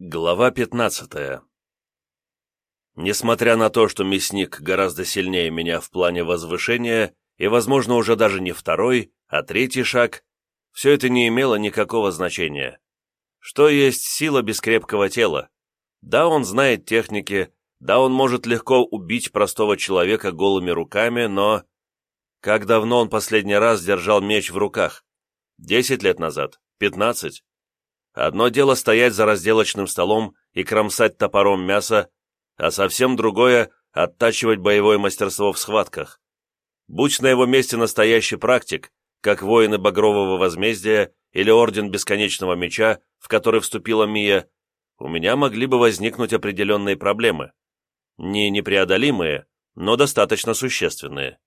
Глава 15 Несмотря на то, что мясник гораздо сильнее меня в плане возвышения, и, возможно, уже даже не второй, а третий шаг, все это не имело никакого значения. Что есть сила без крепкого тела? Да, он знает техники, да, он может легко убить простого человека голыми руками, но... Как давно он последний раз держал меч в руках? Десять лет назад? Пятнадцать? Одно дело стоять за разделочным столом и кромсать топором мясо, а совсем другое — оттачивать боевое мастерство в схватках. Будь на его месте настоящий практик, как воины Багрового Возмездия или Орден Бесконечного Меча, в который вступила Мия, у меня могли бы возникнуть определенные проблемы. Не непреодолимые, но достаточно существенные.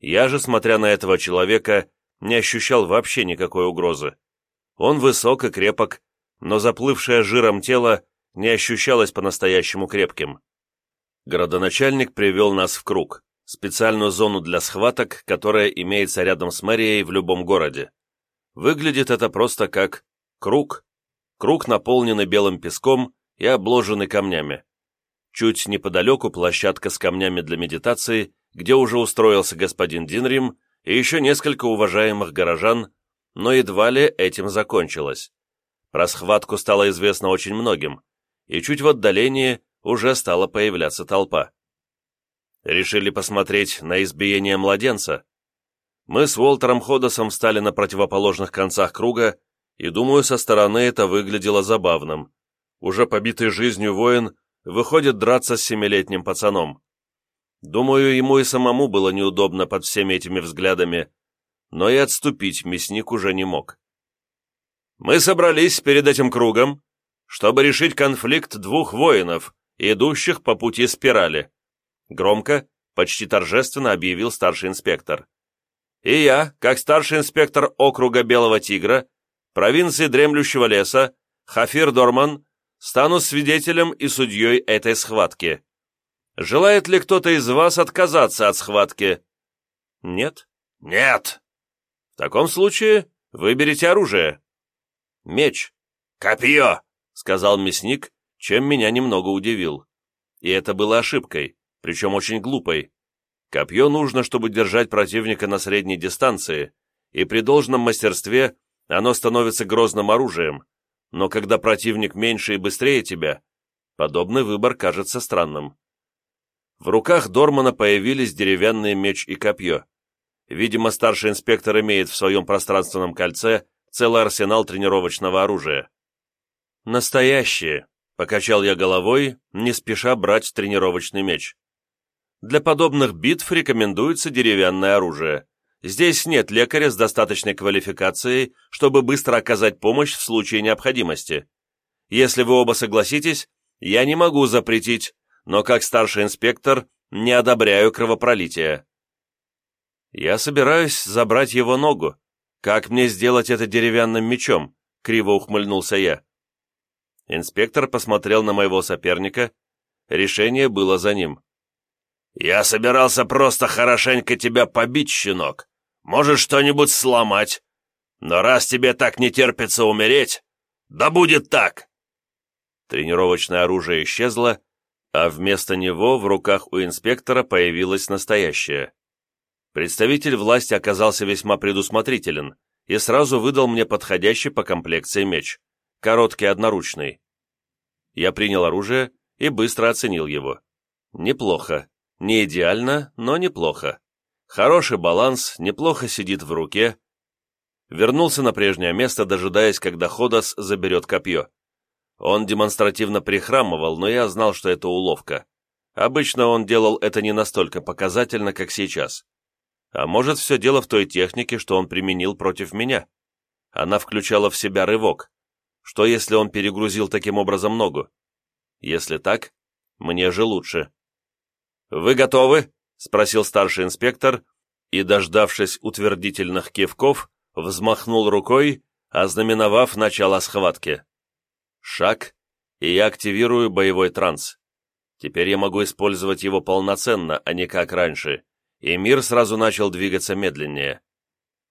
Я же, смотря на этого человека, не ощущал вообще никакой угрозы. Он высок и крепок, но заплывшее жиром тело не ощущалось по-настоящему крепким. Градоначальник привел нас в круг, специальную зону для схваток, которая имеется рядом с мэрией в любом городе. Выглядит это просто как круг. Круг, наполненный белым песком и обложенный камнями. Чуть неподалеку площадка с камнями для медитации, где уже устроился господин Динрим и еще несколько уважаемых горожан, но едва ли этим закончилось. Про схватку стало известно очень многим, и чуть в отдалении уже стала появляться толпа. Решили посмотреть на избиение младенца. Мы с Уолтером Ходосом встали на противоположных концах круга, и, думаю, со стороны это выглядело забавным. Уже побитый жизнью воин выходит драться с семилетним пацаном. Думаю, ему и самому было неудобно под всеми этими взглядами, но и отступить мясник уже не мог. «Мы собрались перед этим кругом, чтобы решить конфликт двух воинов, идущих по пути спирали», громко, почти торжественно объявил старший инспектор. «И я, как старший инспектор округа Белого Тигра, провинции Дремлющего леса, Хафир Дорман, стану свидетелем и судьей этой схватки. Желает ли кто-то из вас отказаться от схватки?» «Нет?» «Нет!» В таком случае выберите оружие. Меч. Копье, сказал мясник, чем меня немного удивил. И это было ошибкой, причем очень глупой. Копье нужно, чтобы держать противника на средней дистанции, и при должном мастерстве оно становится грозным оружием, но когда противник меньше и быстрее тебя, подобный выбор кажется странным. В руках Дормана появились деревянный меч и копье. Видимо, старший инспектор имеет в своем пространственном кольце целый арсенал тренировочного оружия. «Настоящие», — покачал я головой, не спеша брать тренировочный меч. «Для подобных битв рекомендуется деревянное оружие. Здесь нет лекаря с достаточной квалификацией, чтобы быстро оказать помощь в случае необходимости. Если вы оба согласитесь, я не могу запретить, но как старший инспектор не одобряю кровопролития. «Я собираюсь забрать его ногу. Как мне сделать это деревянным мечом?» — криво ухмыльнулся я. Инспектор посмотрел на моего соперника. Решение было за ним. «Я собирался просто хорошенько тебя побить, щенок. Может, что-нибудь сломать. Но раз тебе так не терпится умереть, да будет так!» Тренировочное оружие исчезло, а вместо него в руках у инспектора появилось настоящее. Представитель власти оказался весьма предусмотрителен и сразу выдал мне подходящий по комплекции меч, короткий одноручный. Я принял оружие и быстро оценил его. Неплохо. Не идеально, но неплохо. Хороший баланс, неплохо сидит в руке. Вернулся на прежнее место, дожидаясь, когда Ходос заберет копье. Он демонстративно прихрамывал, но я знал, что это уловка. Обычно он делал это не настолько показательно, как сейчас. А может, все дело в той технике, что он применил против меня? Она включала в себя рывок. Что, если он перегрузил таким образом ногу? Если так, мне же лучше. «Вы готовы?» — спросил старший инспектор, и, дождавшись утвердительных кивков, взмахнул рукой, ознаменовав начало схватки. Шаг, и я активирую боевой транс. Теперь я могу использовать его полноценно, а не как раньше, и мир сразу начал двигаться медленнее.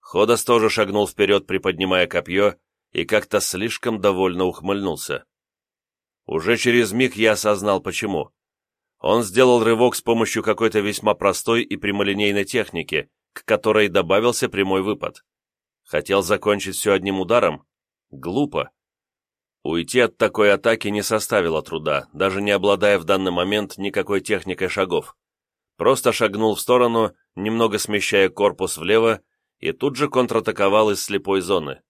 Ходос тоже шагнул вперед, приподнимая копье, и как-то слишком довольно ухмыльнулся. Уже через миг я осознал, почему. Он сделал рывок с помощью какой-то весьма простой и прямолинейной техники, к которой добавился прямой выпад. Хотел закончить все одним ударом? Глупо. Уйти от такой атаки не составило труда, даже не обладая в данный момент никакой техникой шагов. Просто шагнул в сторону, немного смещая корпус влево, и тут же контратаковал из слепой зоны.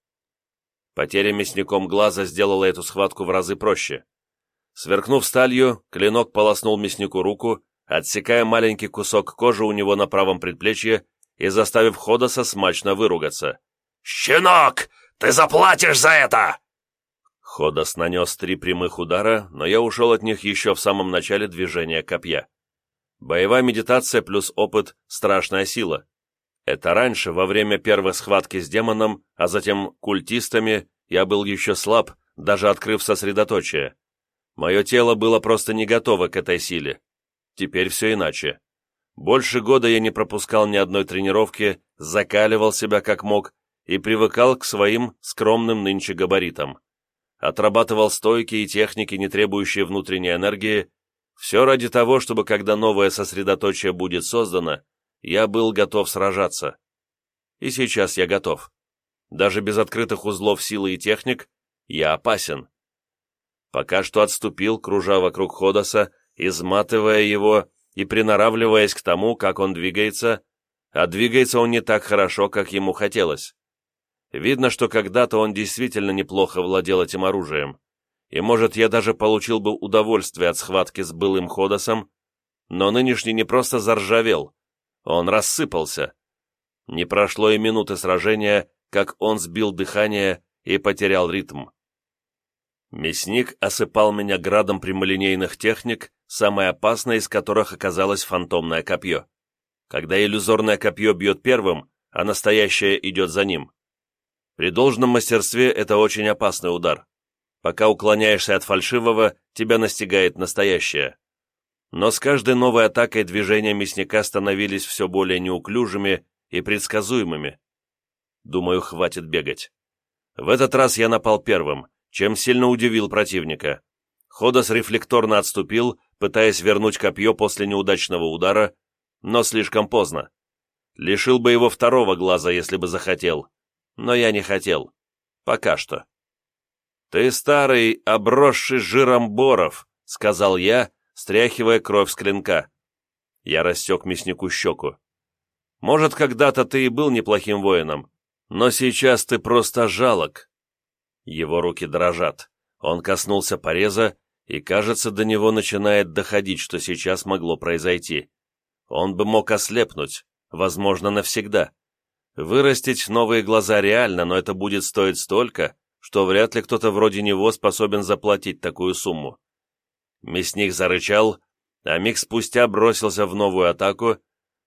Потеря мясником глаза сделала эту схватку в разы проще. Сверкнув сталью, клинок полоснул мяснику руку, отсекая маленький кусок кожи у него на правом предплечье и заставив Ходоса смачно выругаться. «Щенок, ты заплатишь за это!» Ходос нанес три прямых удара, но я ушел от них еще в самом начале движения копья. Боевая медитация плюс опыт — страшная сила. Это раньше, во время первой схватки с демоном, а затем культистами, я был еще слаб, даже открыв сосредоточие. Мое тело было просто не готово к этой силе. Теперь все иначе. Больше года я не пропускал ни одной тренировки, закаливал себя как мог и привыкал к своим скромным нынче габаритам отрабатывал стойки и техники, не требующие внутренней энергии, все ради того, чтобы когда новое сосредоточие будет создано, я был готов сражаться. И сейчас я готов. Даже без открытых узлов силы и техник я опасен. Пока что отступил, кружа вокруг Ходоса, изматывая его и приноравливаясь к тому, как он двигается, а двигается он не так хорошо, как ему хотелось. Видно, что когда-то он действительно неплохо владел этим оружием, и, может, я даже получил бы удовольствие от схватки с былым Ходосом, но нынешний не просто заржавел, он рассыпался. Не прошло и минуты сражения, как он сбил дыхание и потерял ритм. Мясник осыпал меня градом прямолинейных техник, самой опасной из которых оказалось фантомное копье. Когда иллюзорное копье бьет первым, а настоящее идет за ним. При должном мастерстве это очень опасный удар. Пока уклоняешься от фальшивого, тебя настигает настоящее. Но с каждой новой атакой движения мясника становились все более неуклюжими и предсказуемыми. Думаю, хватит бегать. В этот раз я напал первым, чем сильно удивил противника. Ходос рефлекторно отступил, пытаясь вернуть копье после неудачного удара, но слишком поздно. Лишил бы его второго глаза, если бы захотел но я не хотел. Пока что. «Ты старый, обросший жиром боров», — сказал я, стряхивая кровь с клинка. Я рассек мяснику щеку. «Может, когда-то ты и был неплохим воином, но сейчас ты просто жалок». Его руки дрожат. Он коснулся пореза, и, кажется, до него начинает доходить, что сейчас могло произойти. Он бы мог ослепнуть, возможно, навсегда. Вырастить новые глаза реально, но это будет стоить столько, что вряд ли кто-то вроде него способен заплатить такую сумму. Мясник зарычал, а миг спустя бросился в новую атаку,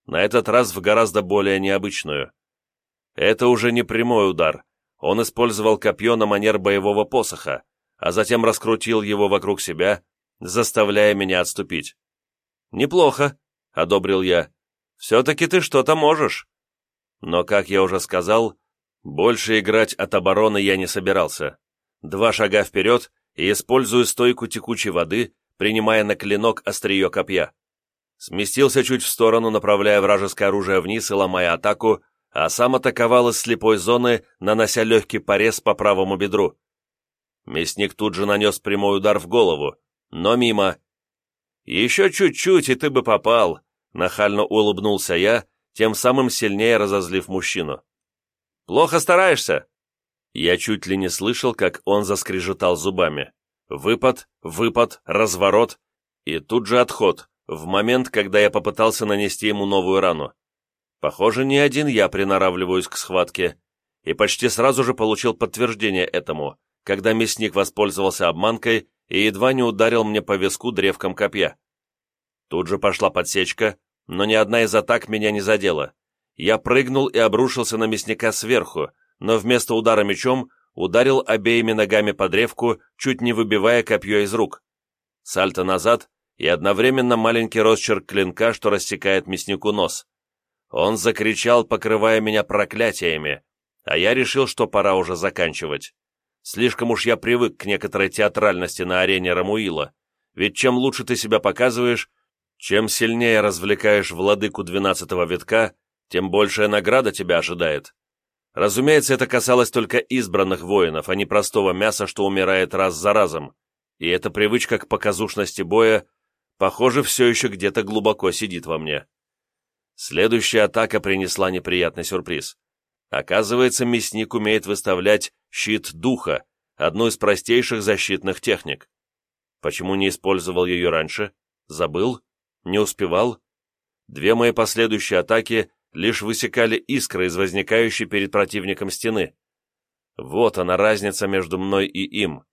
на этот раз в гораздо более необычную. Это уже не прямой удар. Он использовал копье на манер боевого посоха, а затем раскрутил его вокруг себя, заставляя меня отступить. «Неплохо», — одобрил я. «Все-таки ты что-то можешь». Но, как я уже сказал, больше играть от обороны я не собирался. Два шага вперед и использую стойку текучей воды, принимая на клинок острие копья. Сместился чуть в сторону, направляя вражеское оружие вниз и ломая атаку, а сам атаковал из слепой зоны, нанося легкий порез по правому бедру. Мясник тут же нанес прямой удар в голову, но мимо. «Еще чуть-чуть, и ты бы попал», — нахально улыбнулся я, тем самым сильнее разозлив мужчину. «Плохо стараешься?» Я чуть ли не слышал, как он заскрежетал зубами. Выпад, выпад, разворот и тут же отход, в момент, когда я попытался нанести ему новую рану. Похоже, не один я приноравливаюсь к схватке, и почти сразу же получил подтверждение этому, когда мясник воспользовался обманкой и едва не ударил мне по виску древком копья. Тут же пошла подсечка, но ни одна из атак меня не задела. Я прыгнул и обрушился на мясника сверху, но вместо удара мечом ударил обеими ногами по древку, чуть не выбивая копье из рук. Сальто назад и одновременно маленький росчерк клинка, что рассекает мяснику нос. Он закричал, покрывая меня проклятиями, а я решил, что пора уже заканчивать. Слишком уж я привык к некоторой театральности на арене Рамуила, ведь чем лучше ты себя показываешь, чем сильнее развлекаешь владыку двенадцатого витка, тем большая награда тебя ожидает. Разумеется, это касалось только избранных воинов, а не простого мяса, что умирает раз за разом, и эта привычка к показушности боя, похоже, все еще где-то глубоко сидит во мне. Следующая атака принесла неприятный сюрприз. Оказывается, мясник умеет выставлять щит духа, одну из простейших защитных техник. Почему не использовал ее раньше? Забыл? Не успевал? Две мои последующие атаки лишь высекали искры из возникающей перед противником стены. Вот она разница между мной и им.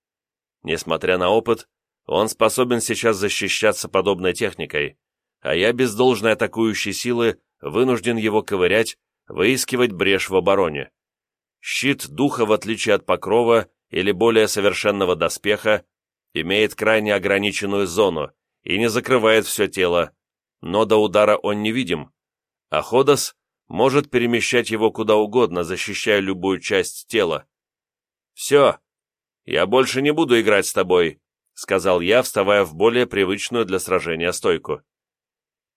Несмотря на опыт, он способен сейчас защищаться подобной техникой, а я без должной атакующей силы вынужден его ковырять, выискивать брешь в обороне. Щит духа, в отличие от покрова или более совершенного доспеха, имеет крайне ограниченную зону и не закрывает все тело, но до удара он невидим, а Ходос может перемещать его куда угодно, защищая любую часть тела. «Все, я больше не буду играть с тобой», — сказал я, вставая в более привычную для сражения стойку.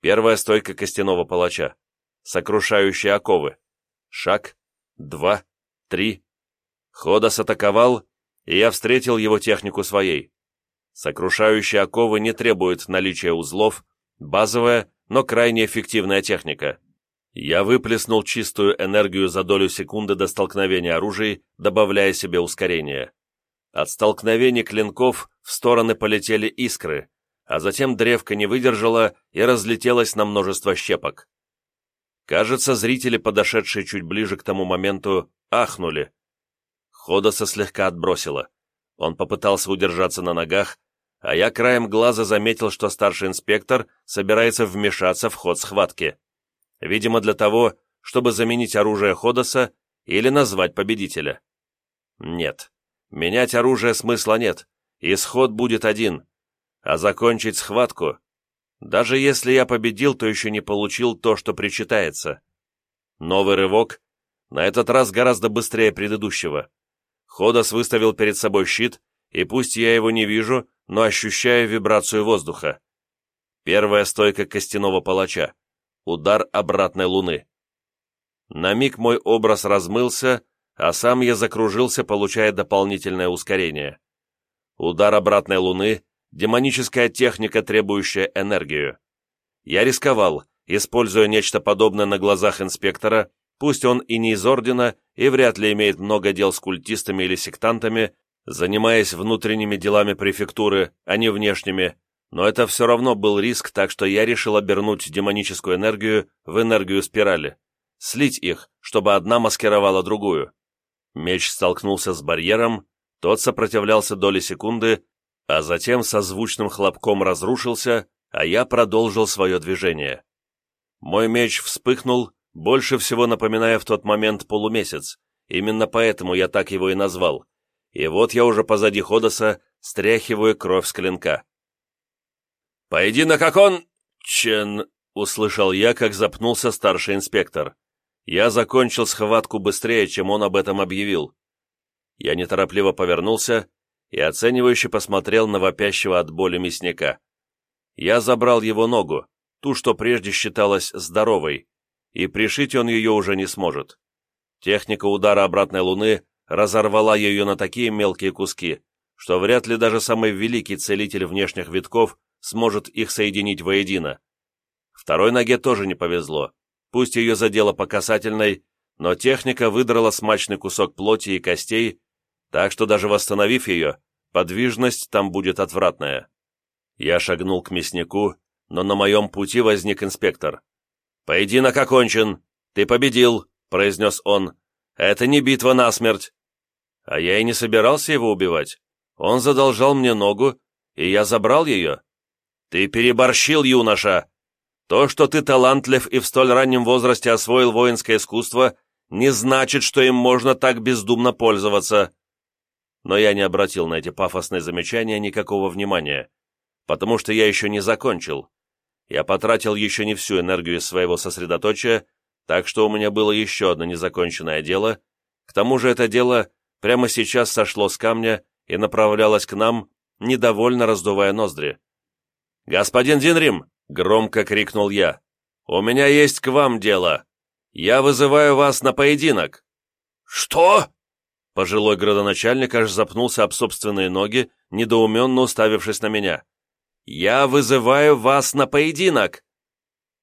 Первая стойка костяного палача. Сокрушающие оковы. Шаг, два, три. Ходос атаковал, и я встретил его технику своей. Сокрушающие оковы не требуют наличия узлов, базовая, но крайне эффективная техника. Я выплеснул чистую энергию за долю секунды до столкновения оружий, добавляя себе ускорение. От столкновений клинков в стороны полетели искры, а затем древко не выдержало и разлетелось на множество щепок. Кажется, зрители, подошедшие чуть ближе к тому моменту, ахнули. Ходоса слегка отбросило. Он попытался удержаться на ногах, а я краем глаза заметил, что старший инспектор собирается вмешаться в ход схватки. Видимо, для того, чтобы заменить оружие Ходоса или назвать победителя. Нет, менять оружие смысла нет, исход будет один, а закончить схватку... Даже если я победил, то еще не получил то, что причитается. Новый рывок, на этот раз гораздо быстрее предыдущего. Ходос выставил перед собой щит, и пусть я его не вижу, но ощущаю вибрацию воздуха. Первая стойка костяного палача. Удар обратной луны. На миг мой образ размылся, а сам я закружился, получая дополнительное ускорение. Удар обратной луны — демоническая техника, требующая энергию. Я рисковал, используя нечто подобное на глазах инспектора, пусть он и не из Ордена, и вряд ли имеет много дел с культистами или сектантами, занимаясь внутренними делами префектуры, а не внешними, но это все равно был риск, так что я решил обернуть демоническую энергию в энергию спирали, слить их, чтобы одна маскировала другую. Меч столкнулся с барьером, тот сопротивлялся доли секунды, а затем со звучным хлопком разрушился, а я продолжил свое движение. Мой меч вспыхнул, больше всего напоминая в тот момент полумесяц, именно поэтому я так его и назвал, и вот я уже позади Ходоса стряхиваю кровь с клинка. «Поединок окон... Чен...» — услышал я, как запнулся старший инспектор. Я закончил схватку быстрее, чем он об этом объявил. Я неторопливо повернулся и оценивающе посмотрел на вопящего от боли мясника. Я забрал его ногу, ту, что прежде считалась здоровой, и пришить он ее уже не сможет. Техника удара обратной луны разорвала ее на такие мелкие куски, что вряд ли даже самый великий целитель внешних витков сможет их соединить воедино. Второй ноге тоже не повезло. Пусть ее задело по касательной, но техника выдрала смачный кусок плоти и костей, так что даже восстановив ее, подвижность там будет отвратная. Я шагнул к мяснику, но на моем пути возник инспектор. «Поединок окончен! Ты победил!» — произнес он. «Это не битва насмерть!» А я и не собирался его убивать. Он задолжал мне ногу, и я забрал ее. Ты переборщил, юноша. То, что ты талантлив и в столь раннем возрасте освоил воинское искусство, не значит, что им можно так бездумно пользоваться. Но я не обратил на эти пафосные замечания никакого внимания, потому что я еще не закончил. Я потратил еще не всю энергию из своего сосредоточия, так что у меня было еще одно незаконченное дело. К тому же это дело прямо сейчас сошло с камня и направлялось к нам, недовольно раздувая ноздри. «Господин Динрим!» — громко крикнул я. «У меня есть к вам дело. Я вызываю вас на поединок». «Что?» Пожилой градоначальник аж запнулся об собственные ноги, недоуменно уставившись на меня. «Я вызываю вас на поединок!»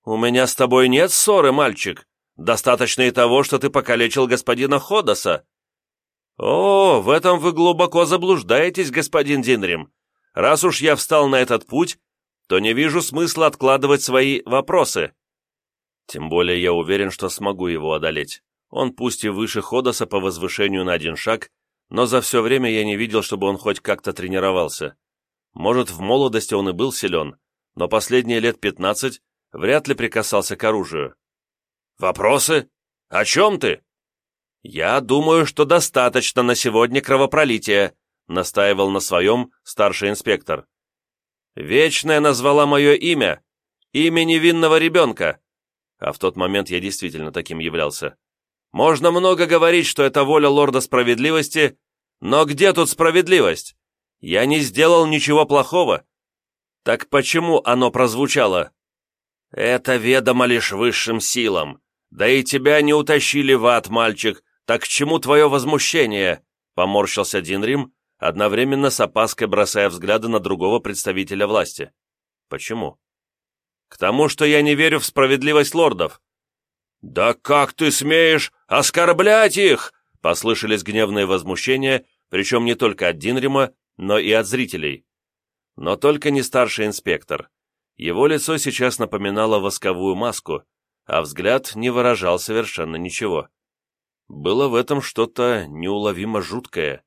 «У меня с тобой нет ссоры, мальчик. Достаточно и того, что ты покалечил господина Ходоса». «О, в этом вы глубоко заблуждаетесь, господин Динрим. Раз уж я встал на этот путь, то не вижу смысла откладывать свои вопросы. Тем более я уверен, что смогу его одолеть. Он пусть и выше Ходоса по возвышению на один шаг, но за все время я не видел, чтобы он хоть как-то тренировался. Может, в молодости он и был силен, но последние лет пятнадцать вряд ли прикасался к оружию. «Вопросы? О чем ты?» «Я думаю, что достаточно на сегодня кровопролития», настаивал на своем старший инспектор. «Вечная назвала мое имя, имя невинного ребенка». А в тот момент я действительно таким являлся. Можно много говорить, что это воля лорда справедливости, но где тут справедливость? Я не сделал ничего плохого. Так почему оно прозвучало? Это ведомо лишь высшим силам. Да и тебя не утащили в ад, мальчик. Так к чему твое возмущение? Поморщился Динрим, одновременно с опаской бросая взгляды на другого представителя власти. Почему? К тому, что я не верю в справедливость лордов. «Да как ты смеешь оскорблять их?» Послышались гневные возмущения, причем не только от Динрима, но и от зрителей. Но только не старший инспектор. Его лицо сейчас напоминало восковую маску, а взгляд не выражал совершенно ничего. Было в этом что-то неуловимо жуткое.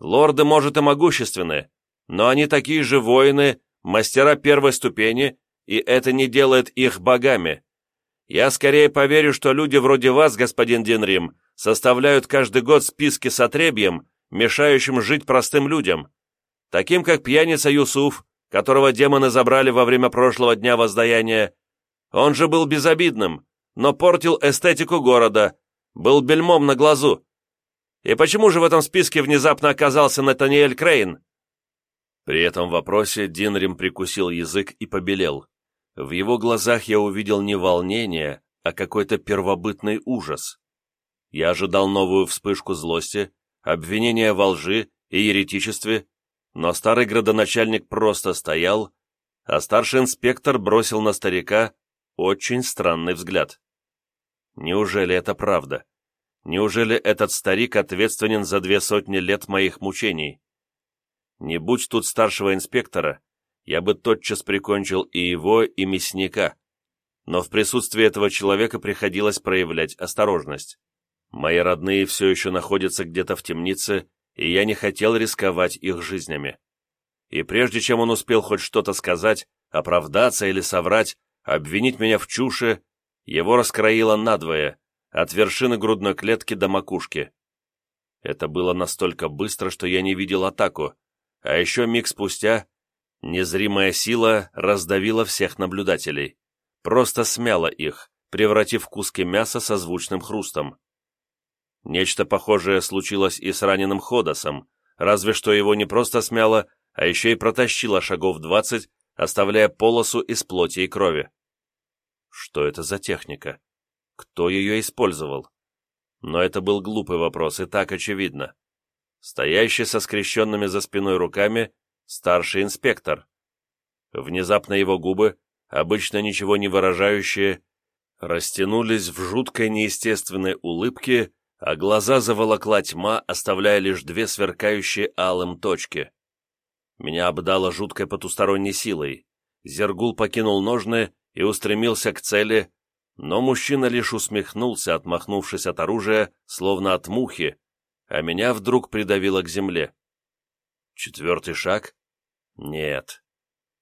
Лорды, может, и могущественны, но они такие же воины, мастера первой ступени, и это не делает их богами. Я скорее поверю, что люди вроде вас, господин Динрим, составляют каждый год списки с отребьем, мешающим жить простым людям, таким как пьяница Юсуф, которого демоны забрали во время прошлого дня воздаяния. Он же был безобидным, но портил эстетику города, был бельмом на глазу. И почему же в этом списке внезапно оказался Натаниэль Крейн?» При этом вопросе Динрим прикусил язык и побелел. В его глазах я увидел не волнение, а какой-то первобытный ужас. Я ожидал новую вспышку злости, обвинения во лжи и еретичестве, но старый градоначальник просто стоял, а старший инспектор бросил на старика очень странный взгляд. Неужели это правда? Неужели этот старик ответственен за две сотни лет моих мучений? Не будь тут старшего инспектора, я бы тотчас прикончил и его, и мясника. Но в присутствии этого человека приходилось проявлять осторожность. Мои родные все еще находятся где-то в темнице, и я не хотел рисковать их жизнями. И прежде чем он успел хоть что-то сказать, оправдаться или соврать, обвинить меня в чуше, его раскроило надвое, от вершины грудной клетки до макушки. Это было настолько быстро, что я не видел атаку, а еще миг спустя Незримая сила раздавила всех наблюдателей, просто смяла их, превратив куски мяса со звучным хрустом. Нечто похожее случилось и с раненым Ходосом, разве что его не просто смяло, а еще и протащило шагов двадцать, оставляя полосу из плоти и крови. Что это за техника? Кто ее использовал? Но это был глупый вопрос, и так очевидно. Стоящий со скрещенными за спиной руками, старший инспектор. Внезапно его губы, обычно ничего не выражающие, растянулись в жуткой неестественной улыбке, а глаза заволокла тьма, оставляя лишь две сверкающие алым точки. Меня обдало жуткой потусторонней силой. Зергул покинул ножны и устремился к цели, но мужчина лишь усмехнулся, отмахнувшись от оружия, словно от мухи, а меня вдруг придавило к земле. Четвертый шаг, нет.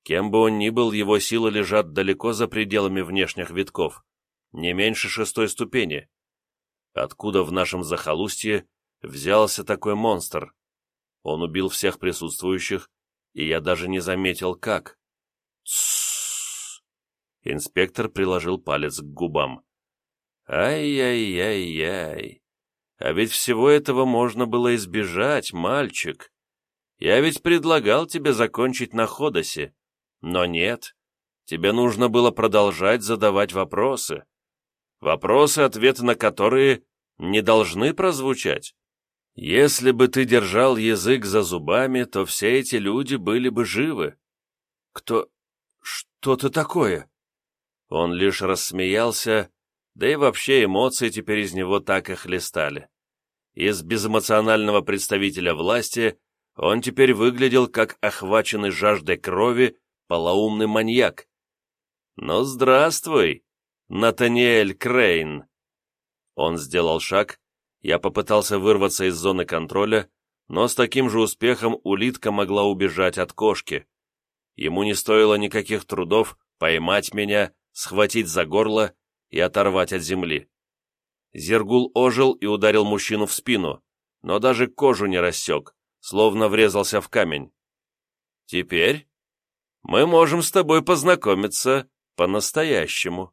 Кем бы он ни был, его силы лежат далеко за пределами внешних витков, не меньше шестой ступени. Откуда в нашем захолустье взялся такой монстр? Он убил всех присутствующих, и я даже не заметил, как. Тссс. Инспектор приложил палец к губам. Ай-яй-яй-яй. А ведь всего этого можно было избежать, мальчик. Я ведь предлагал тебе закончить на Ходосе. Но нет, тебе нужно было продолжать задавать вопросы. Вопросы, ответы на которые не должны прозвучать. Если бы ты держал язык за зубами, то все эти люди были бы живы. Кто... что ты такое? Он лишь рассмеялся, да и вообще эмоции теперь из него так и хлестали. Из безэмоционального представителя власти он теперь выглядел как охваченный жаждой крови полоумный маньяк. «Ну, здравствуй, Натаниэль Крейн!» Он сделал шаг, я попытался вырваться из зоны контроля, но с таким же успехом улитка могла убежать от кошки. Ему не стоило никаких трудов поймать меня, схватить за горло и оторвать от земли. Зергул ожил и ударил мужчину в спину, но даже кожу не рассек, словно врезался в камень. «Теперь мы можем с тобой познакомиться по-настоящему».